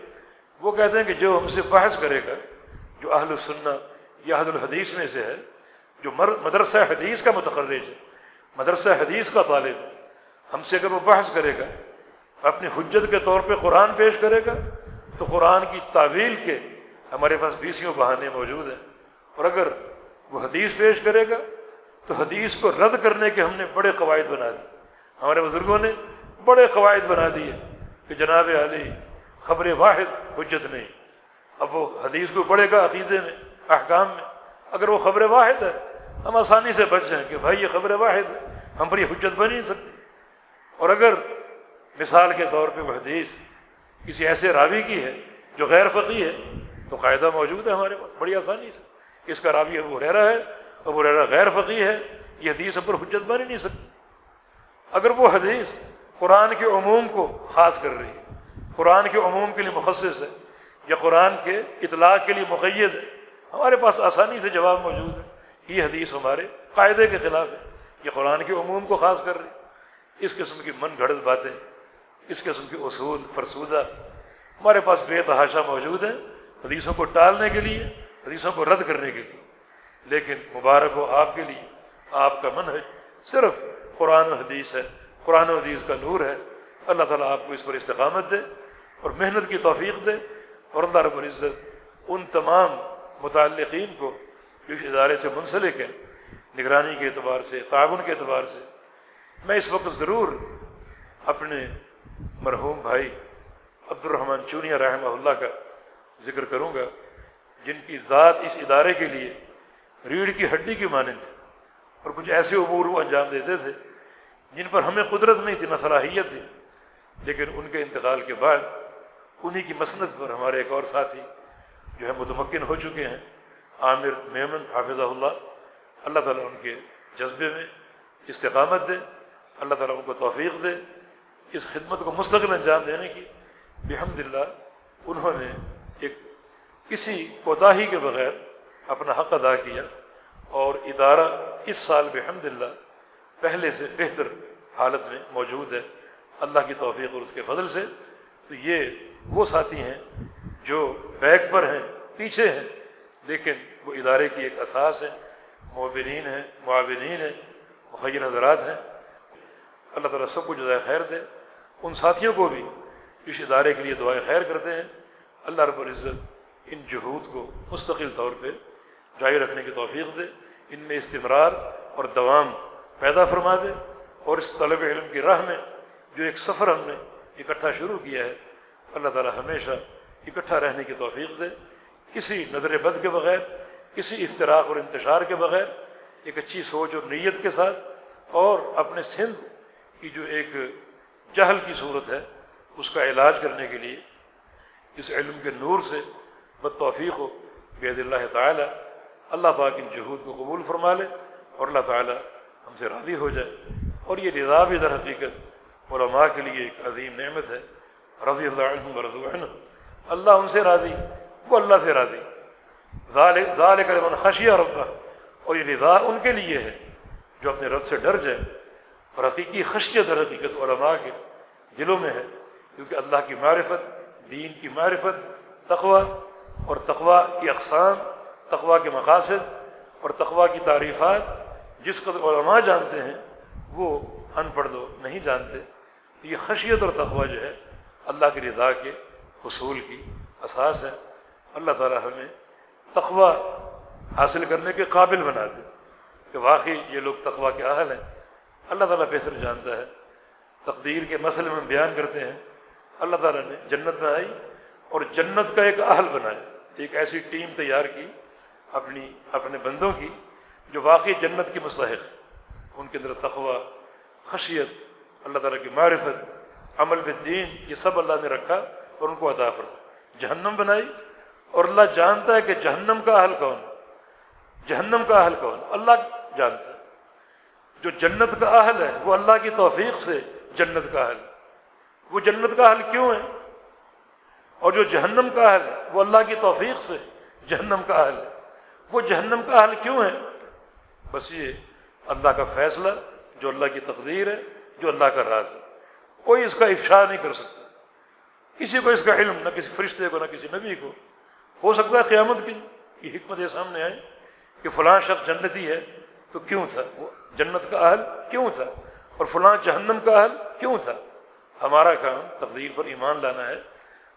وہ کہتے ہیں کہ جو ہم سے بحث کرے گا، جو اہل السنہ یا اہل الحدیث میں سے ہے جو مدرسہ حدیث کا متخرج ہے، مدرسہ حدیث کا طالب ہے، ہم سے اگر وہ بحث کرے گا، اپنی حجت کے طور پہ قرآن پیش کرے گا، تو قرآن کی تعویل کے ہمارے پاس بیسیوں بہانے موجود ہیں۔ اور اگر وہ حدیث پیش کرے گا، تو حدیث کو رد کرنے کے ہم نے بڑے قواعد بنا دی ہمارے بزرگوں نے بڑے قواعد بنا دیے کہ جناب علی، خبر واحد، حجت نہیں۔ اب وہ حدیث کو پڑھے گا عقیدے میں، احکام میں۔ اگر وہ خبر واحد ہے ہم آسانی سے بچ جائیں کہ بھائی یہ خبر واحد ہے، ہم پر یہ حجت بن نہیں سکتی۔ اور اگر مثال کے طور پہ وہ حدیث کسی ایسے راوی کی ہے جو غیر فقی ہے، تو قاعدہ موجود ہے ہمارے پاس، بڑی آسانی سے۔ اس کا راوی ابو ریرا ہے، ابو ریرا غیر فقی ہے، یہ حدیث ہم پر حجت بن ہی نہیں سکتی۔ اگر وہ حدیث قرآن کے عموم کو خاص کر رہی ہے، قرآن کے عموم کے لیے مخصص ہے یا قرآن کے اطلاق کے لیے مقید ہے، ہمارے پاس آسانی سے جواب موجود ہے۔ یہ حدیث ہمارے قاعدے کے خلاف ہے۔ یہ قرآن کے عموم کو خاص کر رہی اس قسم کی من گھڑت باتیں، اس قسم کے اصول فرسودہ۔ ہمارے پاس بے تحاشا موجود ہیں حدیثوں کو ٹالنے کے لیے، حدیثوں کو رد کرنے کے لیے۔ لیکن مبارک ہو آپ کے لیے، آپ کا من ہے صرف قرآن و حدیث ہے۔ قرآن و حدیث کا نور ہے۔ اللہ تعالیٰ آپ کو اس پر استقامت دے اور محنت کی توفیق دے۔ اور اللہ رب العزت ان تمام متعلقین کو جو اس ادارے سے منسلک ہیں، نگرانی کے اعتبار سے، تعاون کے اعتبار سے۔ میں اس وقت ضرور اپنے مرحوم بھائی عبد الرحمٰن چونیہ رحمہ اللہ کا ذکر کروں گا، جن کی ذات اس ادارے کے لیے ریڑھ کی ہڈی کی مانند تھی اور کچھ ایسے امور وہ انجام دیتے تھے جن پر ہمیں قدرت نہیں تھی، نہ صلاحیت تھی۔ لیکن ان کے انتقال کے بعد انہی کی مسنت پر ہمارے ایک اور ساتھی جو ہے متمکن ہو چکے ہیں عامر میمن حافظ اللہ اللہ تعالیٰ ان کے جذبے میں استقامت دے، اللہ تعالیٰ ان کو توفیق دے، اس خدمت کو مستقل انجام دینے کی۔ بحمد اللہ انہوں نے ایک کسی کوتاہی کے بغیر اپنا حق ادا کیا اور ادارہ اس سال بحمد اللہ پہلے سے بہتر حالت میں موجود ہے۔ اللہ کی توفیق اور اس کے فضل سے۔ تو یہ وہ ساتھی ہیں جو بیک پر ہیں، پیچھے ہیں، لیکن وہ ادارے کی ایک اساس ہے معاونین ہیں معاونین ہیں، مخیر حضرات ہیں۔ اللہ تعالیٰ سب کو جزائے خیر دے۔ ان ساتھیوں کو بھی اس ادارے کے لیے دعائیں خیر کرتے ہیں۔ اللہ رب العزت ان جہود کو مستقل طور پہ جاری رکھنے کی توفیق دے۔ ان میں استمرار اور دوام پیدا فرما دے۔ اور اس طلب علم کی راہ میں جو ایک سفر ہم نے اکٹھا شروع کیا ہے، اللہ تعالیٰ ہمیشہ اکٹھا رہنے کی توفیق دے۔ کسی نظر بد کے بغیر کسی افطراک اور انتشار کے بغیر ایک اچھی سوچ اور نیت کے ساتھ اور اپنے سندھ کی جو ایک جہل کی صورت ہے، اس کا علاج کرنے کے لیے اس علم کے نور سے بد توفیق ہو، بید اللہ تعالیٰ اللہ پاک ان جہود کو قبول فرما لے اور اللہ تعالیٰ ہم سے راضی ہو جائے۔ اور یہ رضا بھی در حقیقت علماء کے لیے ایک عظیم نعمت ہے۔ رضی اللہ عنہ۔ رضو اللہ ان سے راضی، وہ اللہ سے راضی۔ ظال کرمن خشیہ ربا اور یہ رضا ان کے لیے ہے جو اپنے رب سے ڈر جائے۔ اور حقیقی خشیت در حقیقت علماء کے دلوں میں ہے۔ کیونکہ اللہ کی معرفت، دین کی معرفت تقوا اور تقوا کی اقسام تقوا کے مقاصد اور تقوا کی تعریفات جس قدر علماء جانتے ہیں، وہ ان پڑھ دو نہیں جانتے۔ تو یہ خشیت اور تقوا جو ہے، اللہ کی رضا کے حصول کی اساس ہے۔ اللہ تعالیٰ ہمیں تقوا حاصل کرنے کے قابل بنا دے کہ واقعی یہ لوگ تقوا کے اہل ہیں۔ اللہ تعالیٰ بہتر جانتا ہے۔ تقدیر کے مسئلے میں بیان کرتے ہیں۔ اللہ تعالیٰ نے جنت بنائی اور جنت کا ایک اہل بنایا۔ ایک ایسی ٹیم تیار کی اپنی، اپنے بندوں کی جو واقعی جنت کی مستحق ان کے اندر تقوا خشیت، اللہ تعالیٰ کی معرفت، عمل بالدین، یہ سب اللہ نے رکھا اور ان کو عطا فرمایا۔ جہنم بنائی اور اللہ جانتا ہے کہ جہنم کا اہل کون جہنم کا اہل کون؟ اللہ جانتا ہے۔ جو جنت کا اہل ہے، وہ اللہ کی توفیق سے جنت کا اہل وہ جنت کا اہل کیوں ہے؟ اور جو جہنم کا اہل ہے، وہ اللہ کی توفیق سے جہنم کا اہل ہے۔ وہ جہنم کا اہل کیوں ہے؟ بس یہ اللہ کا فیصلہ، جو اللہ کی تقدیر ہے، جو اللہ کا راز ہے۔ کوئی اس کا افشا نہیں کر سکتا۔ کسی کو اس کا علم، نہ کسی فرشتے کو، نہ کسی نبی کو۔ ہو سکتا ہے قیامت کی یہ حکمت یہ سامنے آئے کہ فلاں شخص جنتی ہے تو کیوں تھا؟ وہ جنت کا اہل کیوں تھا؟ اور فلاں جہنم کا اہل کیوں تھا؟ ہمارا کام تقدیر پر ایمان لانا ہے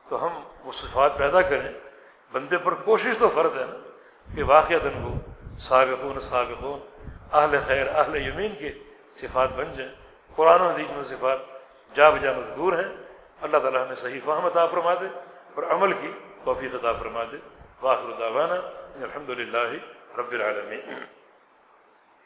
تو ہم وہ صفات پیدا کریں۔ بندے پر کوشش تو فرض ہے نا کہ واقعات وہ سابقون سابقون، اہل خیر، اہل یمین کے صفات بن جائیں۔ قرآن و حدیث میں صفات جا بجا مذکور ہیں۔ اللہ تعالیٰ ہمیں صحیح فہم عطا فرما دے اور عمل کی توفیق عطا فرما دے واخر دعوانا الحمد للہ رب العالمین.